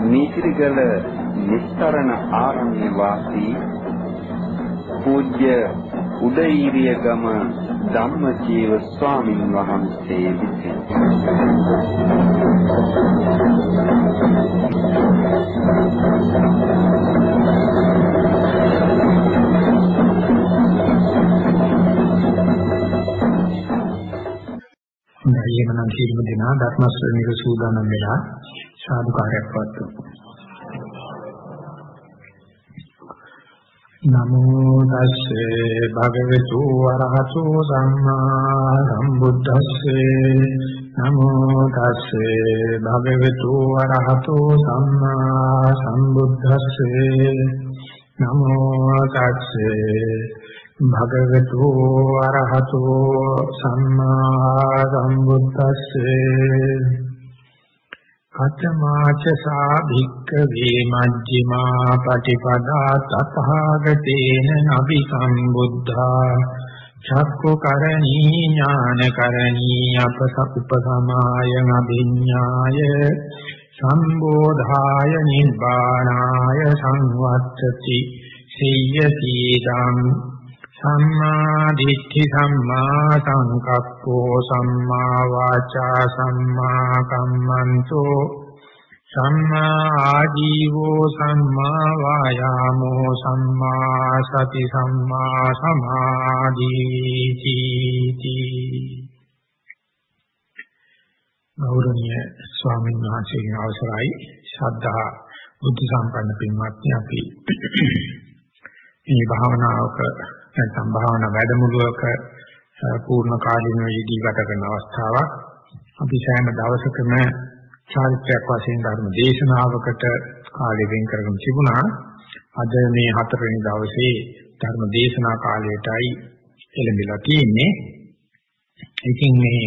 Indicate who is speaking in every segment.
Speaker 1: නීතිගල නිස්තරණ ආරණ්‍ය වාසී පූජ්‍ය උදේීරිය ගම ධම්මජීව ස්වාමින් වහන්සේ විසින්.
Speaker 2: හොඳයි එහෙනම් සියලුම දෙනා ධර්ම ශ්‍රවණයට සූදානම් වෙලා සාදුකාරයක් පවත්වමු. නමෝ තස්සේ භගවතු වරහතෝ සම්මා සම්බුද්දස්සේ නමෝ තස්සේ භගවතු වරහතෝ සම්මා සම්බුද්දස්සේ නමෝ තස්සේ භගවතු අරහතෝ සම්මා සම්බුද්දස්සේ කතමාච සාභික්ක වේමජ්ජිමා පටිපදා තථාගතේන නබි සම්බුද්ධා චක්කු කරණී ඥාන කරණී අපසප්පසමාය නබිඤ්ඤාය සම්බෝධාය නිබ්බානාය සංවත්තති සිය්‍යතිදං සම්මා දිට්ඨි සම්මා සංකප්පෝ සම්මා වාචා සම්මා කම්මන්තෝ සම්මා ආජීවෝ සම්මා වායාමෝ සම්මා සති සම්මා සමාධිති ගෞරවනීය ස්වාමීන් වහන්සේගේ අවසරයි. ශ්‍රද්ධා බුද්ධ සම්පන්න පින්වත්නි අපි මේ භාවනාවක නැත්නම් භාවනා වැඩමුළුවක පූර්ණ කාලීනව යෙදී ගත කරන අවස්ථාවක්. අපි සෑම දවසකම චාරිත්‍රාක් වශයෙන් ධර්ම දේශනාවකට කාලය වෙන් කරගෙන තිබුණා. අද මේ හතරවෙනි දවසේ ධර්ම දේශනා කාලයටයි එළඹිලා තියෙන්නේ. ඉතින් මේ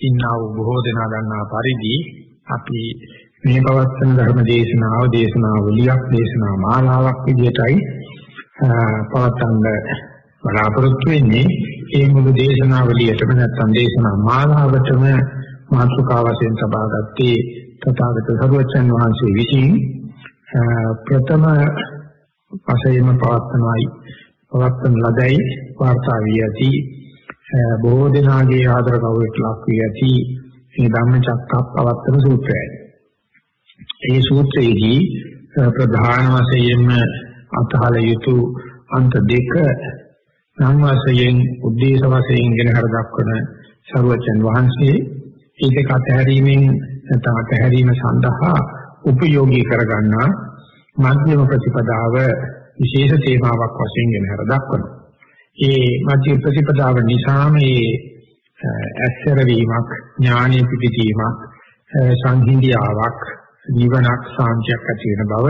Speaker 2: ඉන්නා වූ බොහෝ දෙනා දන්නා පරිදි අපි මේ පවත්වන ධර්ම දේශනාව දේශනාවලියක් දේශනා මාලාවක් විදිහටයි පවත්වන්න බලාපොරොත්තු වෙන්නේ ඒ මුළු දේශනාවලියටම නැත්නම් දේශනා මාලාවටම මාතෘකා වශයෙන් සබාගත්තේ තථාගත සර්වචන් වහන්සේ විසින් ප්‍රථම වශයෙන්ම පවත්වනයි පවත්වන ලදයි වාර්තා වී ඇති බොහෝ දෙනාගේ ආදර ගෞරවයට ලක් වී ඇති මේ ධම්මචක්කප්පවත්තන සූත්‍රයයි. ඒ සූත්‍රයේදී ප්‍රධාන වශයෙන්ම අතහල යුතු අන්ත දෙක නම් වශයෙන් උද්දේශ වශයෙන් ගෙන හර දක්වන සරුවචන් වහන්සේ ඒ දෙක අතහැරීමෙන් නැත්නම් අතහැරීම සඳහා උපයෝගී කරගන්නා මධ්‍යම ප්‍රතිපදාව විශේෂ තේමාවක් වශයෙන් ගෙන හර දක්වනවා. ඒ මධ්‍ය ප්‍රතිපදාව නිසාම මේ ඇස්සර වීමක් ඥානෙ පිටිවීමක් සංහිඳියාවක් නිවනක් සාන්තියක් ඇති වෙන බව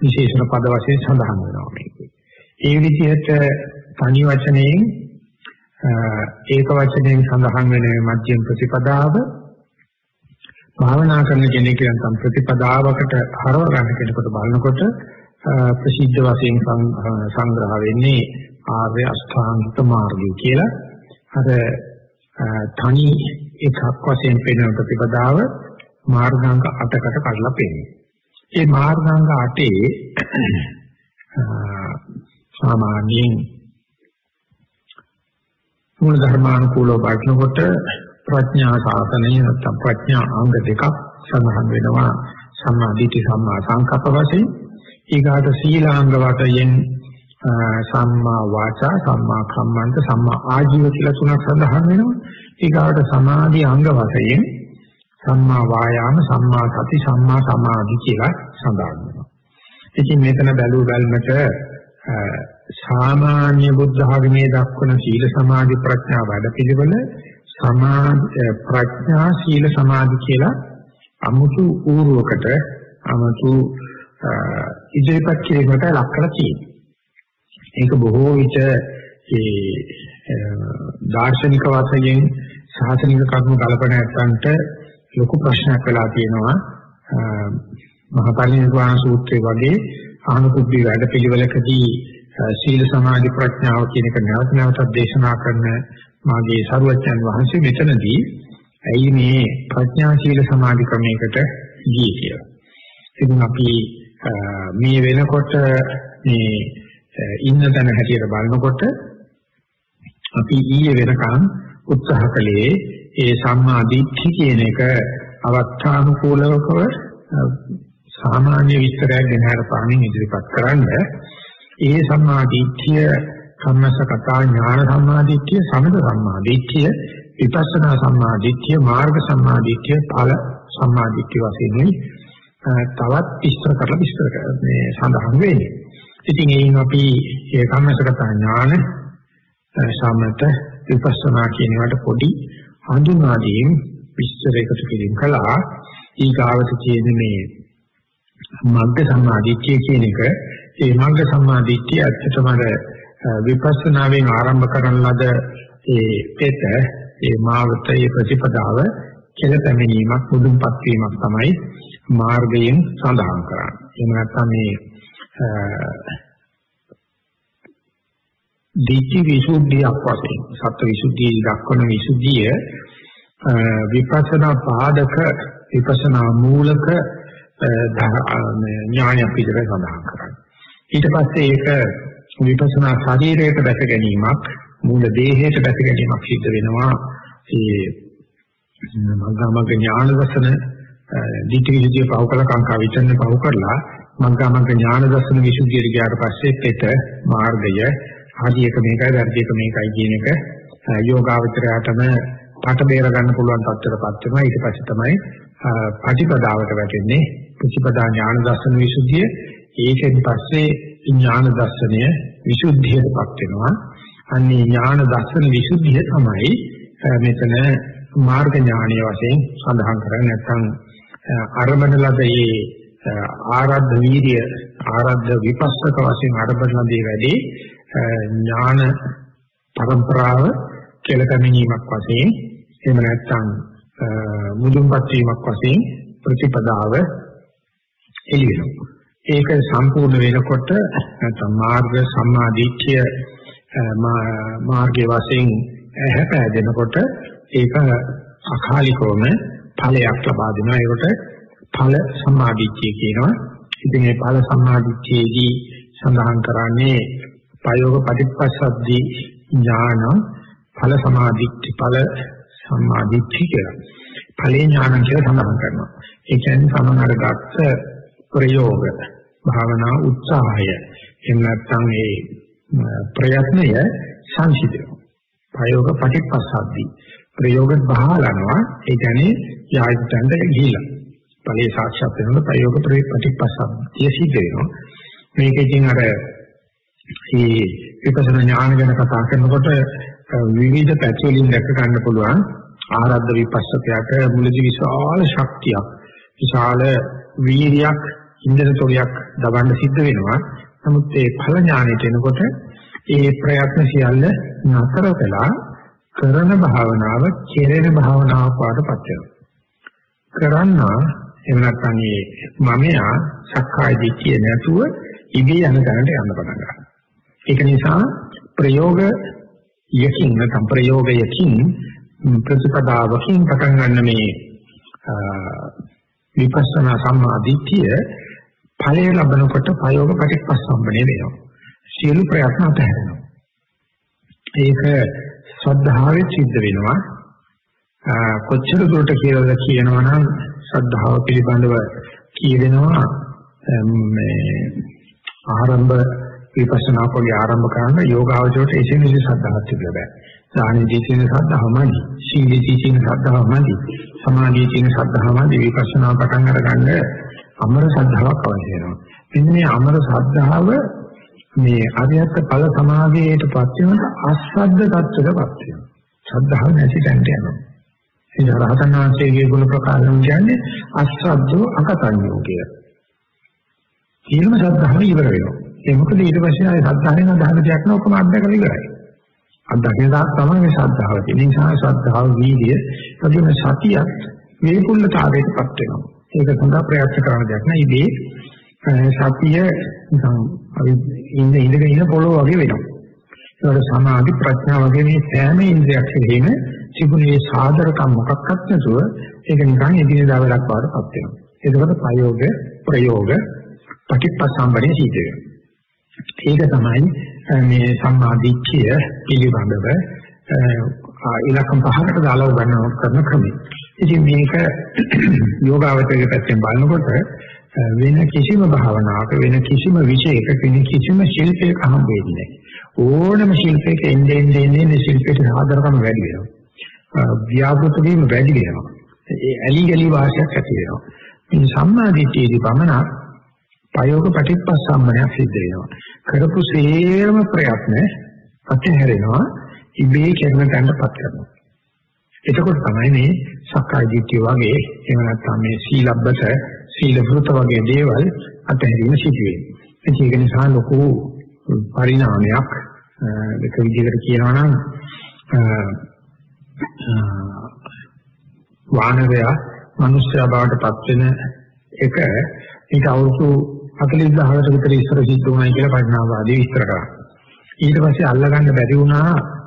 Speaker 2: විශේෂණ පද වශයෙන් සඳහන් වෙනවා මේකේ. ඒ විදිහට තනි වචනයෙන් ඒක වචනයෙන් සඳහන් වෙන මධ්‍යම ප්‍රතිපදාව භාවනා කරන කෙනෙක් නම් ප්‍රතිපදාවකට හරව ගන්න කෙනෙකුට බලනකොට ප්‍රසිද්ධ වශයෙන් සංග්‍රහ වෙන්නේ ආර්ය අෂ්ටාංගික මාර්ගය කියලා. අර තනි එකක් වශයෙන් පෙනෙන ප්‍රතිපදාව මාර්ගාංග 8කට කඩලා පෙන්නනවා. ඒ මාර්ගාංග 8 සාමාන්‍යයෙන්. මූල ධර්මානුකූලව බලනකොට ප්‍රඥා සාසනය නැත්නම් ප්‍රඥා අංග දෙකක් සඳහන් වෙනවා. සම්මා දිට්ඨි සම්මා සංකප්ප වශයෙන්. ඊගාට සීලාංග වශයෙන් සම්මා වාචා සම්මා කම්මන්ත සම්මා ආජීව කියලා තුනක් සඳහන් වෙනවා. ඊගාට සමාධි අංග වශයෙන් සම්මා වායාම සම්මා සති සම්මා සමාධි කියලා සඳහන් වෙනවා. ඉතින් මෙතන බැලුව බැලමට සාමාන්‍ය බුද්ධ ධර්මයේ දක්වන සීල සමාධි ප්‍රඥා වැඩපිළිවෙල සමාධි ප්‍රඥා සීල සමාධි කියලා අමුතු ඌරුවකට 아무තු ඉදිරිපත් කිරීමකට ලක් කරලා තියෙනවා. ඒක බොහෝ විට ඒ දාර්ශනික වශයෙන් සාසනික කර්ම කල්පන නැත්තන්ට ලොකු ප්‍රශ්නයක් වෙලා තියෙනවා. මහා පරිනිර්වාණ සූත්‍රයේ වගේ ආනුකුබ්බි වැඩපිළිවෙලකදී සීල සමාධි ප්‍රඥාව කියන එක නැවත නැවතත් දේශනා කරන මාගේ සරුවච්චන් වහන්සේ මෙතනදී ඇයි මේ ප්‍රඥා සීල සමාධි ක්‍රමයකට ගියේ කියලා. ඉතින් අපි මේ වෙනකොට මේ ඉන්න තැන හැටියට බලනකොට අපි ඊයේ වෙනකන් උත්සාහ කළේ ඒ සම්මා දිට්ඨි කියන එක අවස්ථානුකූලවකව සාමාන්‍ය විස්තරයක් ගෙන හරපාමින් ඉදිරිපත් කරන්නේ ඒ සම්මාදිට්ඨිය කම්මසකතා ඥාන සම්මාදිට්ඨිය සමද සම්මාදිට්ඨිය විපස්සනා සම්මාදිට්ඨිය මාර්ග සම්මාදිට්ඨිය ඵල සම්මාදිට්ඨිය වශයෙන් තවත් විස්තර කරලා විස්තර මේ සඳහන් වෙන්නේ. ඉතින් එයින් අපි මේ කම්මසකතා ඥාන සමත විපස්සනා කියන එකට පොඩි හඳුනා දීම් විස්තර එකතු කිරීම කළා. ඊගාවට කියන්නේ මේ මග්ග සම්මාදිට්ඨිය කියන එක ඒ මග්ග සම්මාදිට්ඨිය ඇත්තටම අර විපස්සනාවෙන් ආරම්භ කරන ලද ඒ පෙත ඒ මාවත ඒ ප්‍රතිපදාව කෙල පැමිණීමක් මුදුන්පත් වීමක් තමයි මාර්ගයෙන් සඳහන් කරන්නේ. එහෙම නැත්නම් මේ දීති විසුද්ධියක් වශයෙන් සත්‍ය විසුද්ධිය දක්වන විසුද්ධිය විපස්සනා පාදක විපස්සනා මූලක ඥානය පිටර සඳහන් කරන්නේ. ඊට පස්සේ ඒක විපස්සනා ශරීරයට දැක ගැනීමක් මූල දේහයට දැක ගැනීමක් සිද්ධ වෙනවා. ඒ මග්ගමග්ග ඥාන දර්ශන දිටිවිදිය පහු කළ කාංකා විචන්න පහු කරලා මග්ගමග්ග ඥාන දර්ශන විසුද්ධියට ගියාට පස්සේ පෙත මාර්ගය ආදී එක මේකයි වැඩි එක මේකයි කියන එක යෝගාවචරයටම පට බේර ගන්න පුළුවන් තත්ත්වයකටපත් වෙනවා. ඊට පස්සේ තමයි ප්‍රතිපදාවට වැටෙන්නේ ප්‍රතිපදා ඥාන දර්ශන විසුද්ධිය ඒකෙන් පස්සේ ඥාන දර්ශනය විසුද්ධියටපත් වෙනවා. අන්නේ ඥාන දර්ශන විසුද්ධිය තමයි මෙතන මාර්ග ඥානීය වශයෙන් සඳහන් කරන්නේ නැත්නම් අරබන ලද ඒ ආරද්ධ වීර්ය ආරද්ධ විපස්සක වශයෙන් අරබන ලදී වැඩි ඥාන පරම්පරාව කෙලකමිනීමක් වශයෙන් එහෙම නැත්නම් මුදුන්පත් වීමක් වශයෙන් ප්‍රතිපදාව එළිවෙනවා. ඒක සම්පූර්ණ වෙනකොට නැත්නම් මාර්ග සම්මාදිට්ඨිය මාර්ගයේ වශයෙන් හැපෑදෙනකොට ඒක අකාලිකවම ඵලයක් ලබා දෙනවා. ඒකට ඵල සම්මාදිට්ඨිය කියනවා. ඉතින් මේ ඵල සම්මාදිට්ඨියේදී සඳහන් කරන්නේ ප්‍රයෝග පටිපස්සද්දී ඥාන ඵල සමාධිත්‍ති ඵල සම්මාදිට්ඨිය කියලා. ඵලේ ඥාන කියලා සඳහන් කරනවා. ඒ කියන්නේ සමනර ගත්ත ප්‍රයෝග භාවනා උත්සාහය එහෙම නැත්නම් ඒ ප්‍රයත්නය සංසිඳන ප්‍රයෝග ප්‍රතිපස්සද්දී ප්‍රයෝග බහලනවා. ඒ කියන්නේ යායුතන්ට ගිහිලා. ඵලයේ සාක්ෂාත් වෙනකොට ප්‍රයෝග ප්‍රතිපස්සද්දී සිද්ධ වෙනවා. මේක ඉතින් අර මේ විපස්සනා ඥාන ගැන කතා කරනකොට විවිධ පැති වලින් දැක ගන්න පුළුවන්. ආරද්ධ විපස්සකයට මුලදී විශාල ශක්තියක් විශාල වීර්යයක් ඉන්ද්‍රතොරියක් දවන්න සිද්ධ වෙනවා. නමුත් ඒ ඵල ඥානෙට එනකොට ඒ ප්‍රයත්න සියල්ල නතර වෙලා කරන භාවනාව කෙරෙන භාවනාවක් වඩපත් වෙනවා. කරන්න එහෙම නැත්නම් මේ මමයා සක්කාය දිට්ඨිය නැතුව ඉදී යන තැනට යන්න පටන් ගන්නවා. ඒක නිසා ප්‍රයෝග යකින් නැත්නම් ප්‍රයෝගයකින් ප්‍රතිපදාවකින් පටන් ගන්න මේ විපස්සනා සම්මාදිට්ඨිය ඵලය ලැබනකොට ප්‍රයෝග ප්‍රතිපස්සම්බනේ වෙනවා. සියලු ප්‍රයත්න අතහැරෙනවා. ඒක ශ්‍රද්ධාවෙන් සිද්ධ වෙනවා. කොච්චර දුරට කියලාද කියනවා නම් ශ්‍රද්ධාව පිළිබඳව කියවෙනවා මේ ආරම්භ විපස්සනා කෝගේ ආරම්භ කරන යෝගාවචරයට එසේම ශ්‍රද්ධාවක් තිබිලා බෑ. දානෙදී තියෙන ශ්‍රද්ධාවමයි, සීලෙදී තියෙන ශ්‍රද්ධාවමයි, සමාධියේ තියෙන ශ්‍රද්ධාවමයි විපස්සනා පටන් අරගන්න අමර ශ්‍රද්ධාවක් අවශ්‍ය වෙනවා. මෙන්න මේ අමර ශ්‍රද්ධාව මේ අරියත් ඵල සමාධියටපත් වෙන අශ්‍රද්ධ tattරයටපත් වෙනවා. ශ්‍රද්ධාව නැති තැනට යනවා. ඒ රහතන් වහන්සේගේ ගුණ ප්‍රකාශන කියන්නේ අශ්‍රද්ධෝ අකතඤ්ඤෝ කියලා. සියලුම ශ්‍රද්ධාව ඉවර වෙනවා. ඒ මොකද ඊට පස්සේ ආයේ ශ්‍රද්ධාවෙන් අදහන දෙයක් නෑ ඔක්කොම අත්දැකලා ඉවරයි. අත්දැකීම තමයි මේ ශ්‍රද්ධාව තියෙන්නේ. ඒ නිසා ශ්‍රද්ධාව වීර්ය වගේම සතියත් වේකුල්ලතාවයටපත් වෙනවා. ඒක සඳහා ප්‍රයත්න කරන දෙයක් නෑ. ඉබේ සතිය නිකන් අපි ඉන්න ඉඳගෙන ඉන්න පොළොව වගේ වෙනවා. ඒකට සමාධි ප්‍රඥා වගේ මේ සෑම ඉන්ද්‍රියක් කෙරෙහිම තිබුණේ සාධරකම් මොකක්වත් නැතුව ඒක නිකන් එදිනෙදා වැඩක් වඩපත් වෙනවා. ඒකකට ප්‍රයෝග ප්‍රයෝග ප්‍රතිපසම්බනේ සිද්ධ වෙනවා. ඒක තමයි මේ සම්මාදිට්ඨිය පිළිබඳව ඉලක්කම් පහකට දාලා ගන්නව කරන ක්‍රමය. ඉතින් මේක යෝගාවචරයේ පැත්තෙන් බලනකොට වෙන කිසිම භාවනාවක වෙන කිසිම විෂයක වෙන කිසිම ශිල්පයක හම් වෙන්නේ ඕනම ශිල්පයක එන්නේ එන්නේ ශිල්පයට ආදරකම වැඩි වෙනවා. ව්‍යාපෘත වීම වැඩි වෙනවා. ඒ ඇලි ගලි වාසියක් ඇති වෙනවා. මේ සම්මාදිට්ඨියේදී පමණක් ප්‍රයෝග ප්‍රතිපස්සම්මනය සිද්ධ වෙනවා. කරපු සේරම ප්‍රයත්න අතහැරෙනවා ඉබේ කරන තැනටපත් කරනවා. එතකොට තමයි මේ සක්කාය දිට්ඨිය වගේ එහෙම නැත්නම් මේ සීලබ්බත සීල වෘත වගේ දේවල් අතහැරීම සිදු වෙන්නේ. ඒක නිසා ලොකු පරිණාමයක් එක විදිහකට කියනවා නම් වානරයා මිනිස්යා බවට පත් වෙන එක ඊට අවුරුදු 40000කට විතර ඉස්සර සිද්ධ වුණා කියලා පරිණාමවාදී විස්තර කරා. ඊට පස්සේ අල්ලගන්න බැරි වුණා